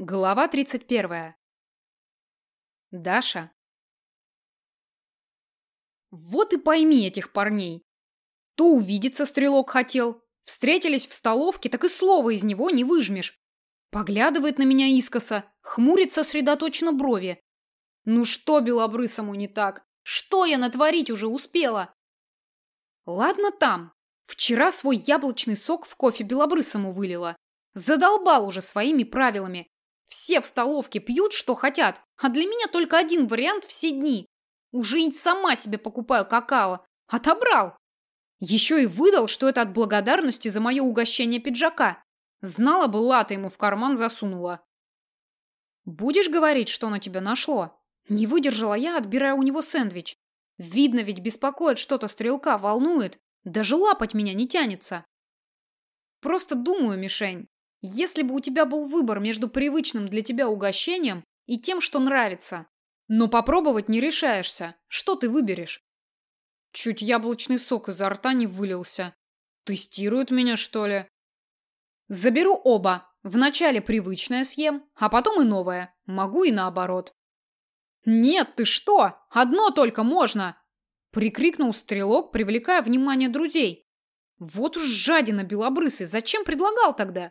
Глава 31. Даша. Вот и пойми этих парней. То увидеться стрелок хотел. Встретились в столовке, так и слова из него не выжмешь. Поглядывает на меня искоса, хмурит сосредоточенно брови. Ну что белобрысому не так? Что я натворить уже успела? Ладно там. Вчера свой яблочный сок в кофе белобрысому вылила. Задолбал уже своими правилами. Все в столовке пьют, что хотят, а для меня только один вариант все дни. Уже и сама себе покупаю какао. Отобрал. Еще и выдал, что это от благодарности за мое угощение пиджака. Знала бы, лата ему в карман засунула. Будешь говорить, что на тебя нашло? Не выдержала я, отбирая у него сэндвич. Видно ведь беспокоит что-то стрелка, волнует. Даже лапать меня не тянется. Просто думаю, мишень. Если бы у тебя был выбор между привычным для тебя угощением и тем, что нравится, но попробовать не решаешься, что ты выберешь? Чуть яблочный сок изо рта не вылился. Тестируют меня, что ли? Заберу оба. Вначале привычное съем, а потом и новое. Могу и наоборот. Нет, ты что? Одно только можно! Прикрикнул стрелок, привлекая внимание друзей. Вот уж жадина белобрысый, зачем предлагал тогда?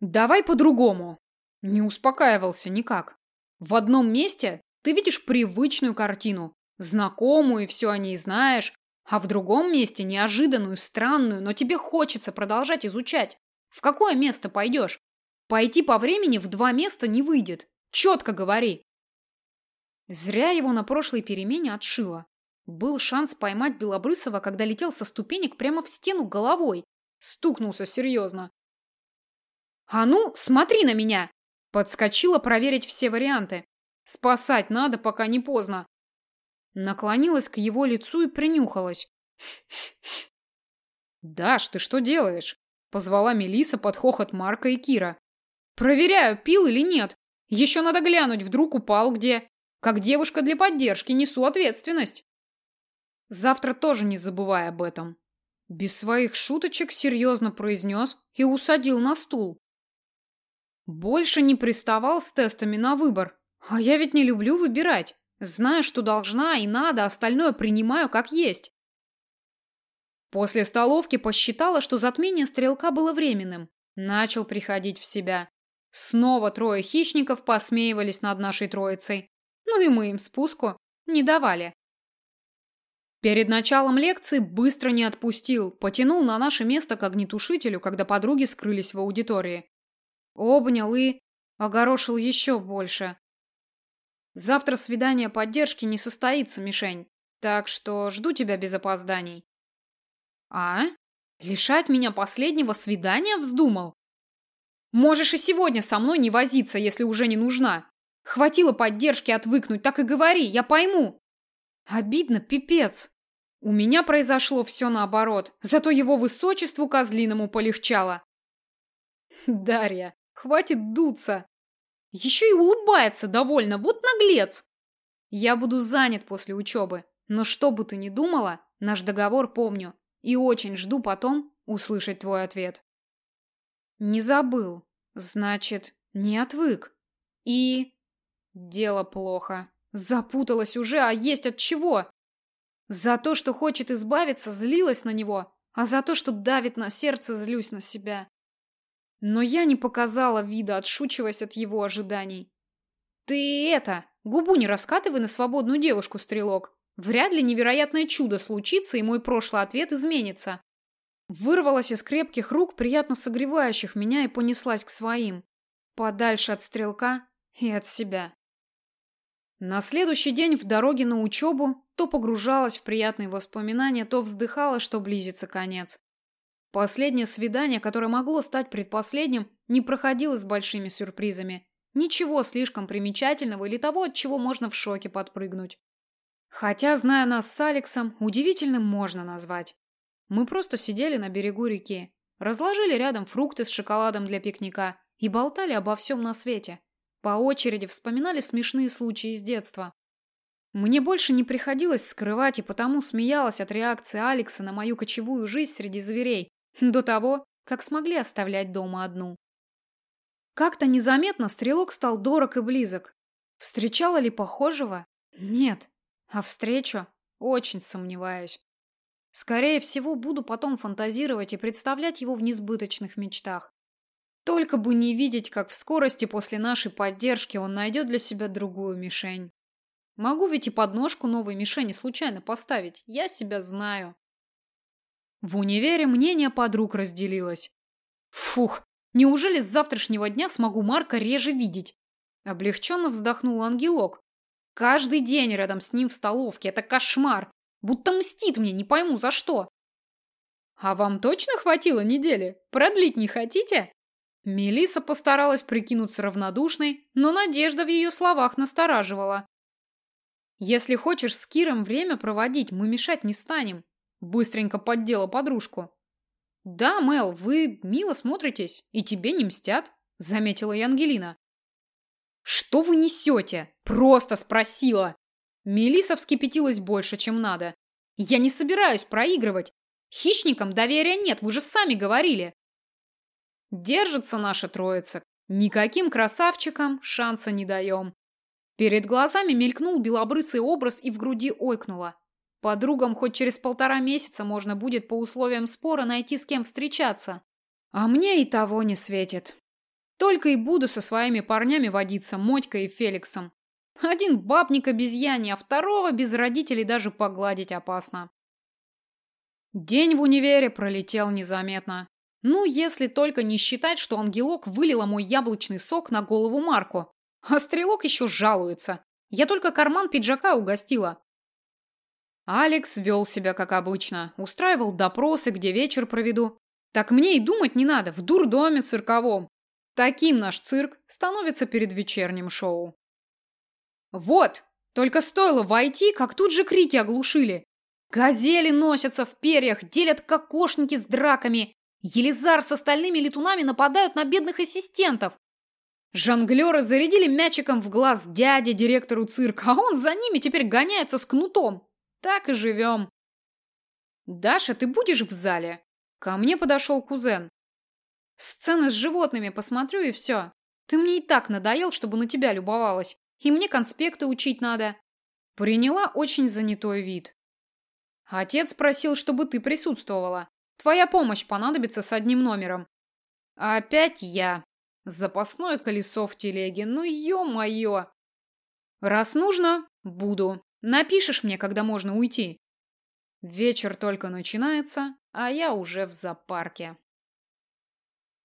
Давай по-другому. Не успокаивался никак. В одном месте ты видишь привычную картину, знакомую и все о ней знаешь, а в другом месте неожиданную, странную, но тебе хочется продолжать изучать. В какое место пойдешь? Пойти по времени в два места не выйдет. Четко говори. Зря его на прошлой перемене отшило. Был шанс поймать Белобрысова, когда летел со ступенек прямо в стену головой. Стукнулся серьезно. «А ну, смотри на меня!» Подскочила проверить все варианты. «Спасать надо, пока не поздно!» Наклонилась к его лицу и принюхалась. «Даш, ты что делаешь?» Позвала Мелиса под хохот Марка и Кира. «Проверяю, пил или нет. Еще надо глянуть, вдруг упал где. Как девушка для поддержки несу ответственность». Завтра тоже не забывай об этом. Без своих шуточек серьезно произнес и усадил на стул. Больше не приставал с тестами на выбор. А я ведь не люблю выбирать. Знаю, что должна и надо, остальное принимаю как есть. После столовки посчитала, что затмение стрелка было временным. Начал приходить в себя. Снова трое хищников посмеивались над нашей троицей. Ну и мы им спуску не давали. Перед началом лекции быстро не отпустил, потянул на наше место к огнетушителю, когда подруги скрылись в аудитории. Обнял и огорошил еще больше. Завтра свидание поддержки не состоится, Мишень, так что жду тебя без опозданий. А? Лишать меня последнего свидания вздумал? Можешь и сегодня со мной не возиться, если уже не нужна. Хватило поддержки отвыкнуть, так и говори, я пойму. Обидно, пипец. У меня произошло все наоборот, зато его высочеству козлиному полегчало. Дарья, Хватит дуться. Еще и улыбается довольно, вот наглец. Я буду занят после учебы, но что бы ты ни думала, наш договор помню и очень жду потом услышать твой ответ. Не забыл. Значит, не отвык. И... Дело плохо. Запуталась уже, а есть от чего? За то, что хочет избавиться, злилась на него, а за то, что давит на сердце, злюсь на себя. Но я не показала вида, отшучиваясь от его ожиданий. «Ты это, губу не раскатывай на свободную девушку, стрелок. Вряд ли невероятное чудо случится, и мой прошлый ответ изменится». Вырвалась из крепких рук, приятно согревающих меня, и понеслась к своим. Подальше от стрелка и от себя. На следующий день в дороге на учебу то погружалась в приятные воспоминания, то вздыхала, что близится конец. Последнее свидание, которое могло стать предпоследним, не проходило с большими сюрпризами. Ничего слишком примечательного или того, от чего можно в шоке подпрыгнуть. Хотя, зная нас с Алексом, удивительным можно назвать. Мы просто сидели на берегу реки, разложили рядом фрукты с шоколадом для пикника и болтали обо всем на свете. По очереди вспоминали смешные случаи из детства. Мне больше не приходилось скрывать и потому смеялась от реакции Алекса на мою кочевую жизнь среди зверей, до того, как смогли оставлять дома одну. Как-то незаметно стрелок стал дорог и близок. Встречала ли похожего? Нет. А встречу? Очень сомневаюсь. Скорее всего, буду потом фантазировать и представлять его в несбыточных мечтах. Только бы не видеть, как в скорости после нашей поддержки он найдет для себя другую мишень. Могу ведь и подножку новой мишени случайно поставить. Я себя знаю. В универе мнение подруг разделилось. Фух, неужели с завтрашнего дня смогу Марка реже видеть? Облегченно вздохнул ангелок. Каждый день рядом с ним в столовке. Это кошмар. Будто мстит мне, не пойму за что. А вам точно хватило недели? Продлить не хотите? Мелиса постаралась прикинуться равнодушной, но надежда в ее словах настораживала. Если хочешь с Киром время проводить, мы мешать не станем. Быстренько поддела подружку. Да, Мел, вы мило смотритесь, и тебе не мстят, заметила и Ангелина. Что вы несете? Просто спросила. Мелиса вскипятилась больше, чем надо. Я не собираюсь проигрывать. Хищникам доверия нет, вы же сами говорили. Держится наша троица. Никаким красавчикам шанса не даем. Перед глазами мелькнул белобрысый образ и в груди ойкнуло. Подругам хоть через полтора месяца можно будет по условиям спора найти с кем встречаться. А мне и того не светит. Только и буду со своими парнями водиться, Мотькой и Феликсом. Один бабник обезьяне, а второго без родителей даже погладить опасно. День в универе пролетел незаметно. Ну, если только не считать, что ангелок вылила мой яблочный сок на голову Марку. А стрелок еще жалуется. Я только карман пиджака угостила. Алекс вел себя как обычно, устраивал допросы, где вечер проведу. Так мне и думать не надо, в дурдоме цирковом. Таким наш цирк становится перед вечерним шоу. Вот, только стоило войти, как тут же крики оглушили. Газели носятся в перьях, делят кокошники с драками. Елизар с остальными летунами нападают на бедных ассистентов. Жонглеры зарядили мячиком в глаз дяде, директору цирка, а он за ними теперь гоняется с кнутом. Так и живем. Даша, ты будешь в зале? Ко мне подошел кузен. Сцены с животными посмотрю и все. Ты мне и так надоел, чтобы на тебя любовалась. И мне конспекты учить надо. Приняла очень занятой вид. Отец просил, чтобы ты присутствовала. Твоя помощь понадобится с одним номером. Опять я. Запасное колесо в телеге, ну ё-моё. Раз нужно, буду. Напишешь мне, когда можно уйти. Вечер только начинается, а я уже в зоопарке.